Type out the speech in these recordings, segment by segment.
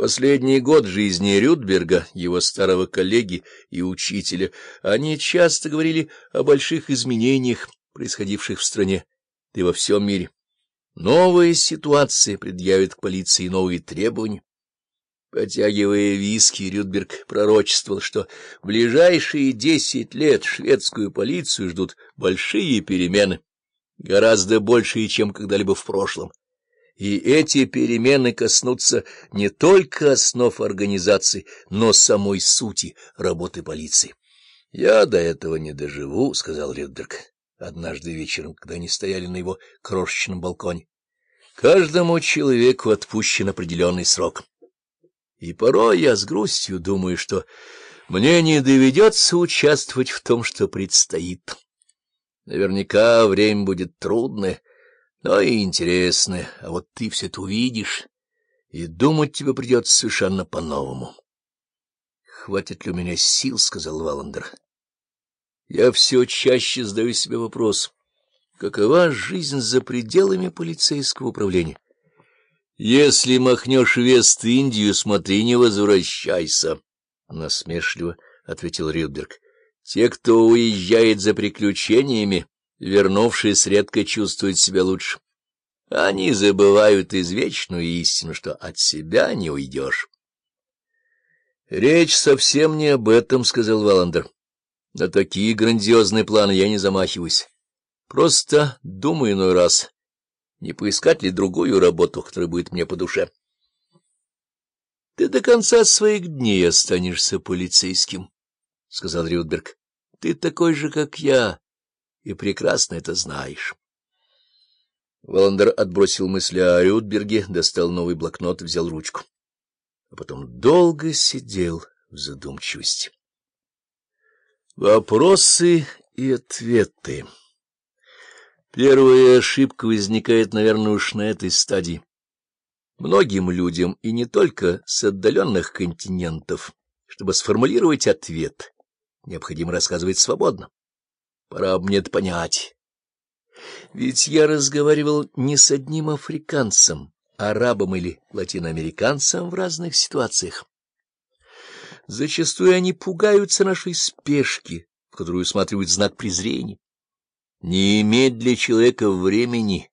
Последний год жизни Рюдберга, его старого коллеги и учителя, они часто говорили о больших изменениях, происходивших в стране, да и во всем мире. Новые ситуации предъявят к полиции новые требования. Потягивая виски, Рюдберг пророчествовал, что в ближайшие десять лет шведскую полицию ждут большие перемены, гораздо большие, чем когда-либо в прошлом. И эти перемены коснутся не только основ организации, но самой сути работы полиции. — Я до этого не доживу, — сказал Рюдберг однажды вечером, когда они стояли на его крошечном балконе. — Каждому человеку отпущен определенный срок. И порой я с грустью думаю, что мне не доведется участвовать в том, что предстоит. Наверняка время будет трудное, но и интересное, а вот ты все это увидишь, и думать тебе придется совершенно по-новому. — Хватит ли у меня сил, — сказал Валандер. — Я все чаще задаю себе вопрос, какова жизнь за пределами полицейского управления? Если махнешь Вест-Индию, смотри, не возвращайся, — насмешливо ответил Рилберг. — Те, кто уезжает за приключениями, вернувшись, редко чувствуют себя лучше. Они забывают извечную истину, что от себя не уйдешь. — Речь совсем не об этом, — сказал Валандер. — На такие грандиозные планы я не замахиваюсь. Просто думаю иной раз, не поискать ли другую работу, которая будет мне по душе. — Ты до конца своих дней останешься полицейским, — сказал Рюдберг. — Ты такой же, как я, и прекрасно это знаешь. Воландер отбросил мысли о Рюдберге, достал новый блокнот взял ручку. А потом долго сидел в задумчивости. Вопросы и ответы. Первая ошибка возникает, наверное, уж на этой стадии. Многим людям, и не только с отдаленных континентов, чтобы сформулировать ответ, необходимо рассказывать свободно. Пора бы мне это понять. Ведь я разговаривал не с одним африканцем, арабом или латиноамериканцем в разных ситуациях. Зачастую они пугаются нашей спешки, в которую усматривают знак презрения. Не иметь для человека времени,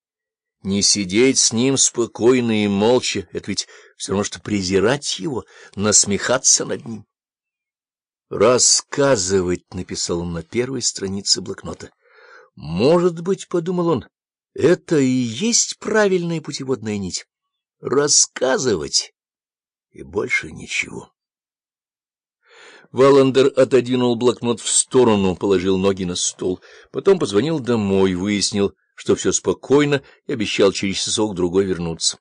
не сидеть с ним спокойно и молча — это ведь все равно, что презирать его, насмехаться над ним. «Рассказывать», — написал он на первой странице блокнота. «Может быть, — подумал он, — это и есть правильная путеводная нить. Рассказывать и больше ничего». Валандер отодвинул блокнот в сторону, положил ноги на стол, потом позвонил домой, выяснил, что все спокойно, и обещал через часок-другой вернуться.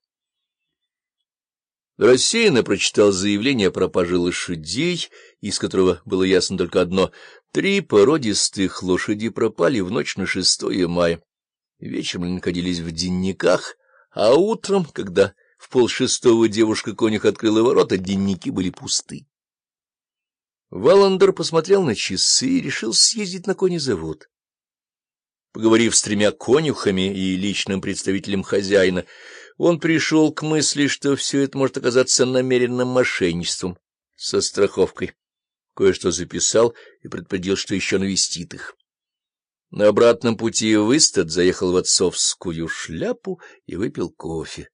Рассеянно прочитал заявление о пропаже лошадей, из которого было ясно только одно — три породистых лошади пропали в ночь на 6 мая. Вечером они находились в денниках, а утром, когда в полшестого девушка-конюх открыла ворота, денники были пусты. Валандер посмотрел на часы и решил съездить на конезавод. Поговорив с тремя конюхами и личным представителем хозяина, он пришел к мысли, что все это может оказаться намеренным мошенничеством со страховкой. Кое-что записал и предупредил, что еще навестит их. На обратном пути в Истад заехал в отцовскую шляпу и выпил кофе.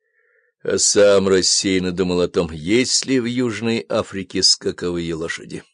А сам рассеянно думал о том, есть ли в Южной Африке скаковые лошади.